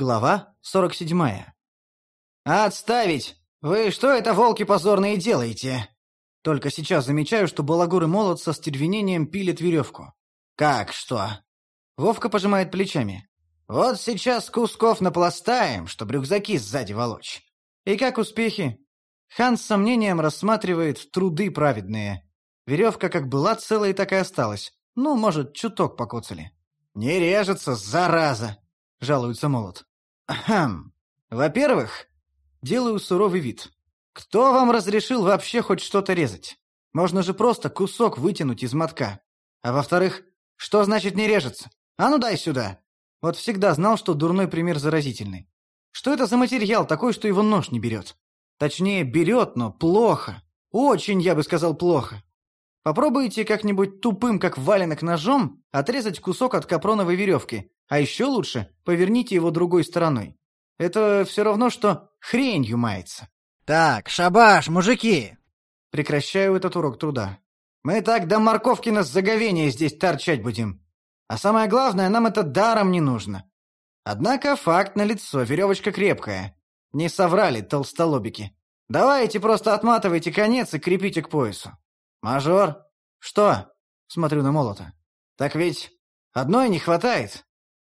Глава 47. «Отставить! Вы что это, волки позорные, делаете?» Только сейчас замечаю, что балагур и молот со стервенением пилят веревку. «Как что?» Вовка пожимает плечами. «Вот сейчас кусков напластаем, чтобы рюкзаки сзади волочь». «И как успехи?» Хан с сомнением рассматривает труды праведные. Веревка как была целая, так и осталась. Ну, может, чуток покоцали. «Не режется, зараза!» — жалуется молот. «Хм. Во-первых, делаю суровый вид. Кто вам разрешил вообще хоть что-то резать? Можно же просто кусок вытянуть из мотка. А во-вторых, что значит не режется? А ну дай сюда!» Вот всегда знал, что дурной пример заразительный. Что это за материал такой, что его нож не берет? Точнее, берет, но плохо. Очень, я бы сказал, плохо. Попробуйте как-нибудь тупым, как валенок ножом, отрезать кусок от капроновой веревки, а еще лучше поверните его другой стороной. Это все равно, что хренью мается. Так, шабаш, мужики! Прекращаю этот урок труда. Мы так до морковки нас заговения здесь торчать будем. А самое главное, нам это даром не нужно. Однако факт налицо, веревочка крепкая. Не соврали толстолобики. Давайте просто отматывайте конец и крепите к поясу. «Мажор?» «Что?» — смотрю на молота. «Так ведь одной не хватает.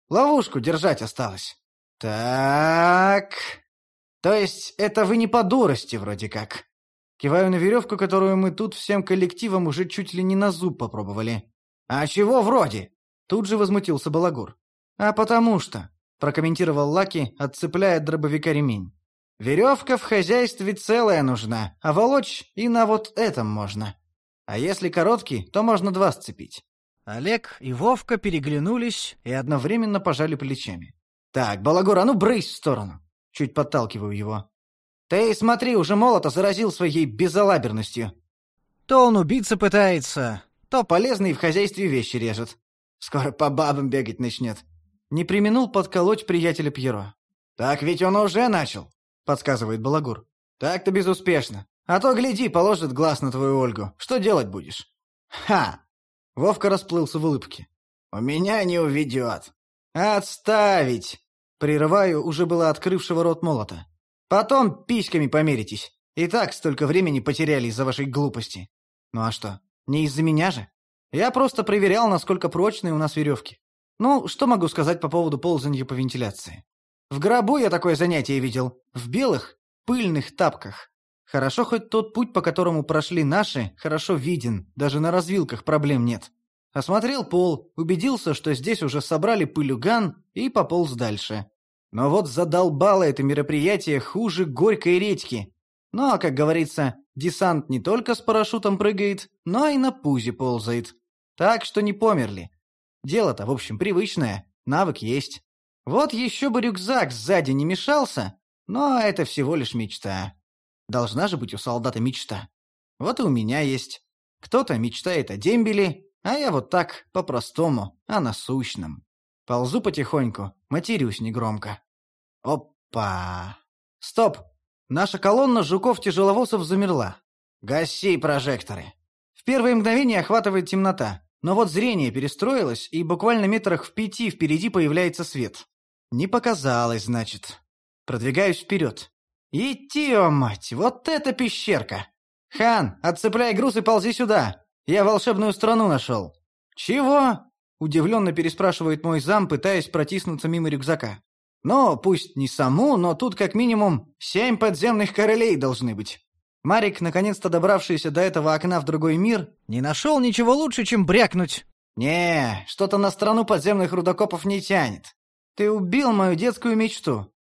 Ловушку держать осталось». «Так...» «То есть это вы не по дурости вроде как?» Киваю на веревку, которую мы тут всем коллективом уже чуть ли не на зуб попробовали. «А чего вроде?» Тут же возмутился Балагур. «А потому что...» — прокомментировал Лаки, отцепляя от дробовика ремень. «Веревка в хозяйстве целая нужна, а волочь и на вот этом можно. А если короткий, то можно два сцепить. Олег и Вовка переглянулись и одновременно пожали плечами. «Так, Балагур, а ну брысь в сторону!» Чуть подталкиваю его. «Ты смотри, уже молото заразил своей безалаберностью!» То он убиться пытается, то полезные в хозяйстве вещи режет. Скоро по бабам бегать начнет. Не применул подколоть приятеля Пьеро. «Так ведь он уже начал», — подсказывает Балагур. «Так-то безуспешно. А то, гляди, положит глаз на твою Ольгу. Что делать будешь?» «Ха!» Вовка расплылся в улыбке. «У меня не уведет». «Отставить!» Прерываю уже было открывшего рот молота. «Потом письками померитесь. И так столько времени потеряли из-за вашей глупости. Ну а что, не из-за меня же? Я просто проверял, насколько прочные у нас веревки. Ну, что могу сказать по поводу ползанья по вентиляции? В гробу я такое занятие видел. В белых, пыльных тапках. Хорошо хоть тот путь, по которому прошли наши, хорошо виден, даже на развилках проблем нет. Осмотрел пол, убедился, что здесь уже собрали пылюган и пополз дальше. Но вот задолбало это мероприятие хуже горькой редьки. Ну а, как говорится, десант не только с парашютом прыгает, но и на пузе ползает. Так что не померли. Дело-то, в общем, привычное, навык есть. Вот еще бы рюкзак сзади не мешался, но это всего лишь мечта. Должна же быть у солдата мечта. Вот и у меня есть. Кто-то мечтает о дембеле, а я вот так, по-простому, о насущном. Ползу потихоньку, матерюсь негромко. Опа! Стоп! Наша колонна жуков-тяжеловозов замерла. Гаси прожекторы. В первые мгновения охватывает темнота, но вот зрение перестроилось, и буквально метрах в пяти впереди появляется свет. Не показалось, значит. Продвигаюсь вперед. «Идти, о мать, вот это пещерка! Хан, отцепляй груз и ползи сюда! Я волшебную страну нашел!» «Чего?» — удивленно переспрашивает мой зам, пытаясь протиснуться мимо рюкзака. «Ну, пусть не саму, но тут как минимум семь подземных королей должны быть». Марик, наконец-то добравшийся до этого окна в другой мир, не нашел ничего лучше, чем брякнуть. «Не, что-то на страну подземных рудокопов не тянет. Ты убил мою детскую мечту.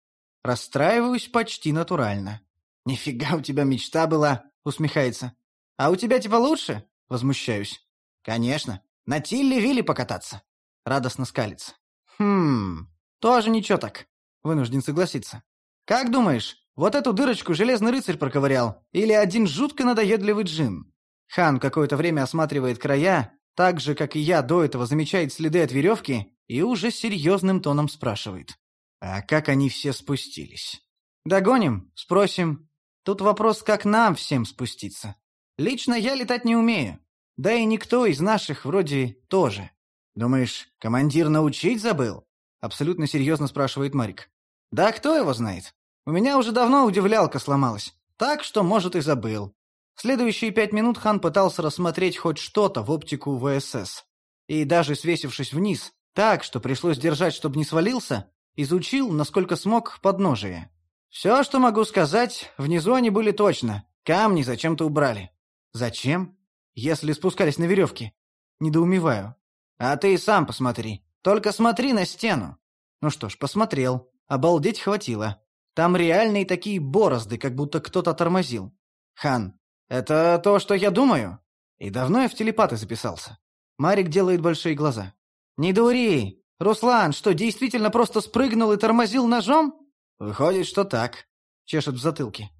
Расстраиваюсь почти натурально. «Нифига у тебя мечта была!» — усмехается. «А у тебя типа лучше?» — возмущаюсь. «Конечно. На Тилле-Вилле покататься!» — радостно скалится. «Хм, тоже ничего так», — вынужден согласиться. «Как думаешь, вот эту дырочку Железный Рыцарь проковырял? Или один жутко надоедливый джин?» Хан какое-то время осматривает края, так же, как и я до этого замечает следы от веревки и уже серьезным тоном спрашивает. А как они все спустились? Догоним, спросим. Тут вопрос, как нам всем спуститься. Лично я летать не умею. Да и никто из наших вроде тоже. Думаешь, командир научить забыл? Абсолютно серьезно спрашивает Марик. Да кто его знает? У меня уже давно удивлялка сломалась. Так что, может, и забыл. Следующие пять минут хан пытался рассмотреть хоть что-то в оптику ВСС. И даже свесившись вниз, так, что пришлось держать, чтобы не свалился, изучил, насколько смог, подножие. Все, что могу сказать, внизу они были точно. Камни зачем-то убрали. Зачем? Если спускались на веревке. Недоумеваю. А ты и сам посмотри. Только смотри на стену. Ну что ж, посмотрел. Обалдеть хватило. Там реальные такие борозды, как будто кто-то тормозил. Хан, это то, что я думаю? И давно я в телепаты записался. Марик делает большие глаза. Не дури! Руслан, что, действительно просто спрыгнул и тормозил ножом? Выходит, что так. Чешет в затылке.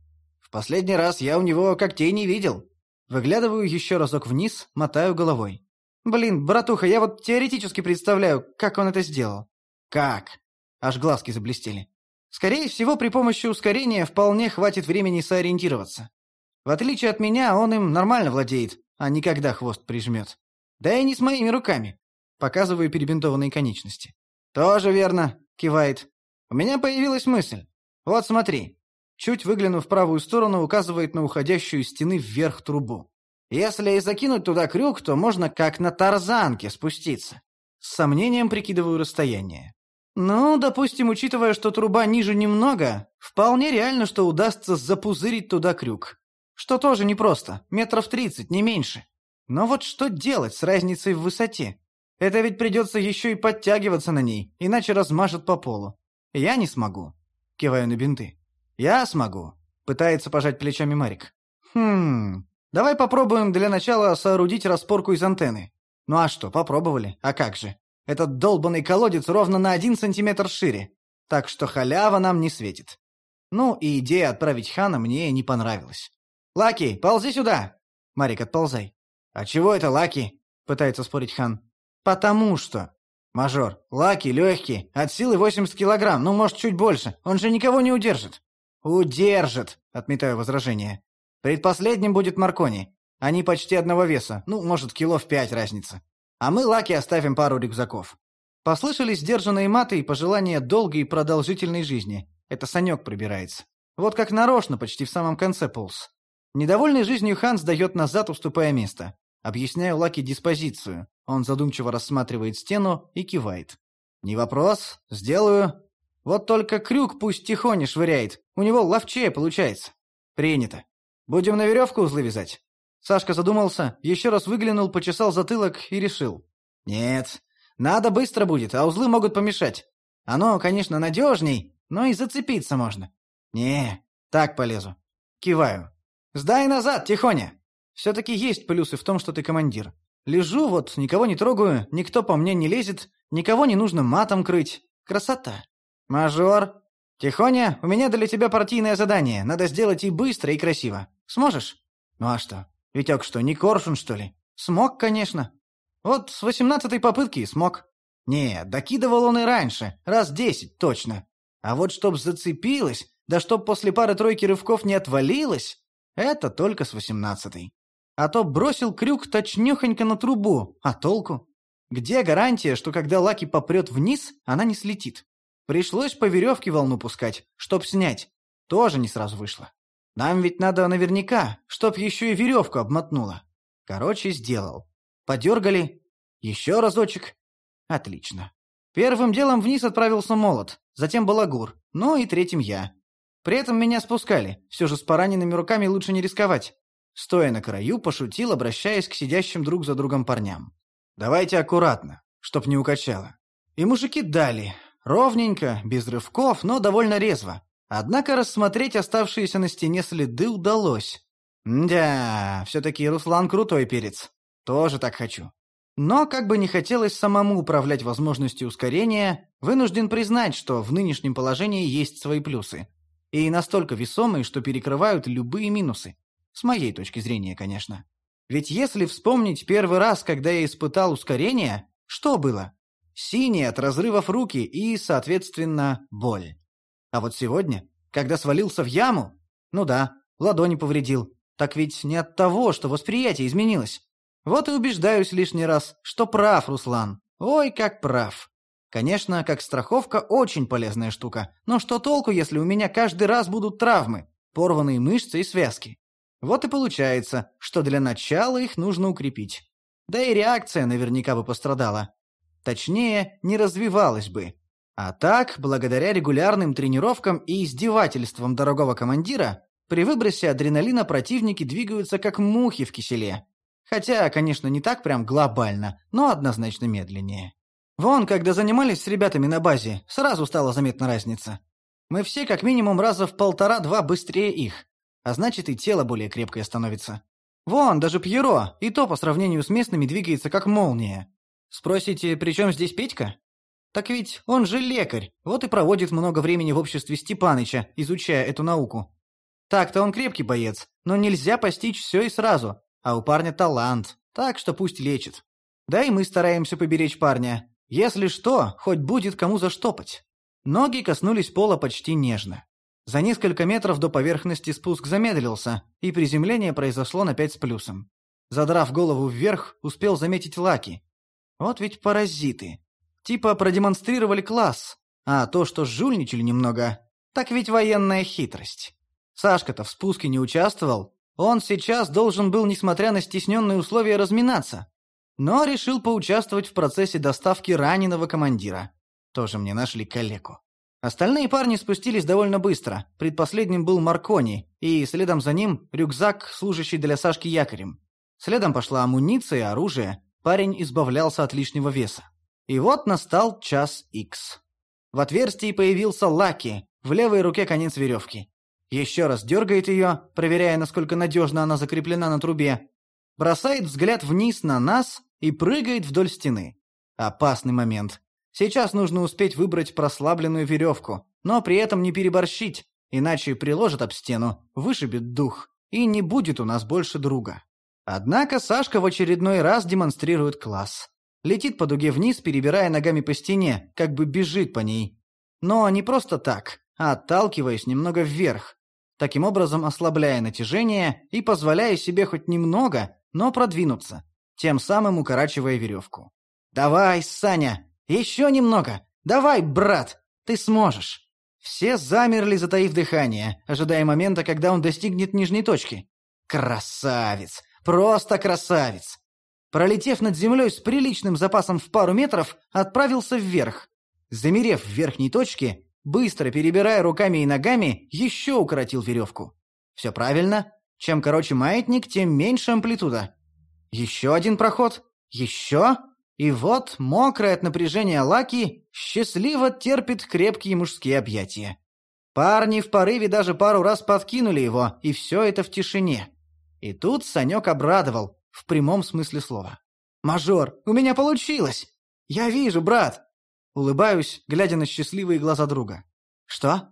В последний раз я у него когтей не видел. Выглядываю еще разок вниз, мотаю головой. Блин, братуха, я вот теоретически представляю, как он это сделал. Как? Аж глазки заблестели. Скорее всего, при помощи ускорения вполне хватит времени сориентироваться. В отличие от меня, он им нормально владеет, а не когда хвост прижмет. Да и не с моими руками. Показываю перебинтованные конечности. «Тоже верно», — кивает. «У меня появилась мысль. Вот смотри». Чуть выглянув в правую сторону, указывает на уходящую стены вверх трубу. Если и закинуть туда крюк, то можно как на тарзанке спуститься. С сомнением прикидываю расстояние. Ну, допустим, учитывая, что труба ниже немного, вполне реально, что удастся запузырить туда крюк. Что тоже непросто, метров тридцать, не меньше. Но вот что делать с разницей в высоте? Это ведь придется еще и подтягиваться на ней, иначе размажет по полу. Я не смогу. Киваю на бинты. Я смогу. Пытается пожать плечами Марик. Хм, давай попробуем для начала соорудить распорку из антенны. Ну а что, попробовали, а как же? Этот долбанный колодец ровно на один сантиметр шире, так что халява нам не светит. Ну и идея отправить Хана мне не понравилась. «Лаки, ползи сюда!» «Марик, отползай». «А чего это Лаки?» — пытается спорить Хан. «Потому что...» «Мажор, Лаки легкий, от силы 80 килограмм, ну, может, чуть больше. Он же никого не удержит». «Удержит!» — отметаю возражение. «Предпоследним будет Маркони. Они почти одного веса, ну, может, кило в пять разница. А мы Лаки оставим пару рюкзаков». Послышались сдержанные маты и пожелания долгой и продолжительной жизни. Это Санек пробирается. Вот как нарочно, почти в самом конце полз. Недовольный жизнью Хан сдает назад, уступая место. Объясняю Лаки диспозицию. Он задумчиво рассматривает стену и кивает. «Не вопрос, сделаю. Вот только крюк пусть тихоне швыряет. У него ловчее получается». «Принято. Будем на веревку узлы вязать?» Сашка задумался, еще раз выглянул, почесал затылок и решил. «Нет, надо быстро будет, а узлы могут помешать. Оно, конечно, надежней, но и зацепиться можно. Не, так полезу. Киваю. Сдай назад, тихоня. Все-таки есть плюсы в том, что ты командир. Лежу вот, никого не трогаю, никто по мне не лезет, никого не нужно матом крыть. Красота. Мажор. Тихоня, у меня для тебя партийное задание. Надо сделать и быстро, и красиво. Сможешь? Ну а что? Витек что, не коршун, что ли? Смог, конечно. Вот с восемнадцатой попытки смог. Не, докидывал он и раньше, раз десять точно. А вот чтоб зацепилось, да чтоб после пары-тройки рывков не отвалилось, это только с восемнадцатой. А то бросил крюк точнёхонько на трубу, а толку? Где гарантия, что когда Лаки попрет вниз, она не слетит? Пришлось по веревке волну пускать, чтоб снять. Тоже не сразу вышло. Нам ведь надо наверняка, чтоб еще и веревку обмотнуло. Короче, сделал. Подергали. Еще разочек. Отлично. Первым делом вниз отправился молот, затем балагур, ну и третьим я. При этом меня спускали, все же с пораненными руками лучше не рисковать. Стоя на краю, пошутил, обращаясь к сидящим друг за другом парням. «Давайте аккуратно, чтоб не укачало». И мужики дали. Ровненько, без рывков, но довольно резво. Однако рассмотреть оставшиеся на стене следы удалось. Да, все-таки Руслан крутой перец. Тоже так хочу. Но, как бы не хотелось самому управлять возможностью ускорения, вынужден признать, что в нынешнем положении есть свои плюсы. И настолько весомые, что перекрывают любые минусы. С моей точки зрения, конечно. Ведь если вспомнить первый раз, когда я испытал ускорение, что было? Синие от разрывов руки и, соответственно, боль. А вот сегодня, когда свалился в яму, ну да, ладони повредил. Так ведь не от того, что восприятие изменилось. Вот и убеждаюсь лишний раз, что прав Руслан. Ой, как прав. Конечно, как страховка очень полезная штука, но что толку, если у меня каждый раз будут травмы, порванные мышцы и связки? Вот и получается, что для начала их нужно укрепить. Да и реакция наверняка бы пострадала. Точнее, не развивалась бы. А так, благодаря регулярным тренировкам и издевательствам дорогого командира, при выбросе адреналина противники двигаются как мухи в киселе. Хотя, конечно, не так прям глобально, но однозначно медленнее. Вон, когда занимались с ребятами на базе, сразу стала заметна разница. Мы все как минимум раза в полтора-два быстрее их, а значит и тело более крепкое становится. Вон, даже Пьеро, и то по сравнению с местными двигается как молния. Спросите, при чем здесь Петька? Так ведь он же лекарь, вот и проводит много времени в обществе Степаныча, изучая эту науку. Так-то он крепкий боец, но нельзя постичь все и сразу, а у парня талант, так что пусть лечит. Да и мы стараемся поберечь парня. Если что, хоть будет кому заштопать. Ноги коснулись пола почти нежно. За несколько метров до поверхности спуск замедлился, и приземление произошло на пять с плюсом. Задрав голову вверх, успел заметить Лаки. Вот ведь паразиты. Типа продемонстрировали класс, а то, что жульничали немного, так ведь военная хитрость. Сашка-то в спуске не участвовал, он сейчас должен был, несмотря на стесненные условия, разминаться. Но решил поучаствовать в процессе доставки раненого командира. Тоже мне нашли калеку. Остальные парни спустились довольно быстро. Предпоследним был Маркони, и следом за ним рюкзак, служащий для Сашки якорем. Следом пошла амуниция и оружие. Парень избавлялся от лишнего веса. И вот настал час икс. В отверстии появился Лаки, в левой руке конец веревки. Еще раз дергает ее, проверяя, насколько надежно она закреплена на трубе. Бросает взгляд вниз на нас и прыгает вдоль стены. Опасный момент. Сейчас нужно успеть выбрать прослабленную веревку, но при этом не переборщить, иначе приложит об стену, вышибет дух, и не будет у нас больше друга. Однако Сашка в очередной раз демонстрирует класс. Летит по дуге вниз, перебирая ногами по стене, как бы бежит по ней. Но не просто так, а отталкиваясь немного вверх. Таким образом ослабляя натяжение и позволяя себе хоть немного, но продвинуться, тем самым укорачивая веревку. «Давай, Саня, еще немного! Давай, брат! Ты сможешь!» Все замерли, затаив дыхание, ожидая момента, когда он достигнет нижней точки. Красавец! Просто красавец! Пролетев над землей с приличным запасом в пару метров, отправился вверх. Замерев в верхней точке, быстро перебирая руками и ногами, еще укоротил веревку. Все правильно. Чем короче маятник, тем меньше амплитуда. Еще один проход. Еще. И вот, мокрый от напряжения Лаки, счастливо терпит крепкие мужские объятия. Парни в порыве даже пару раз подкинули его, и все это в тишине. И тут Санек обрадовал, в прямом смысле слова. «Мажор, у меня получилось! Я вижу, брат!» Улыбаюсь, глядя на счастливые глаза друга. «Что?»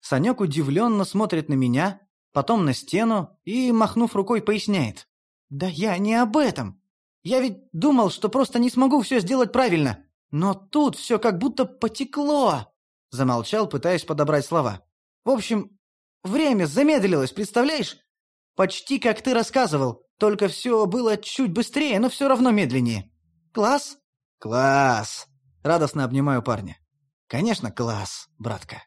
Санек удивленно смотрит на меня, потом на стену и, махнув рукой, поясняет. «Да я не об этом. Я ведь думал, что просто не смогу все сделать правильно. Но тут все как будто потекло. Замолчал, пытаясь подобрать слова. В общем, время замедлилось, представляешь? Почти как ты рассказывал, только все было чуть быстрее, но все равно медленнее. Класс? Класс! Радостно обнимаю парня. Конечно, класс, братка.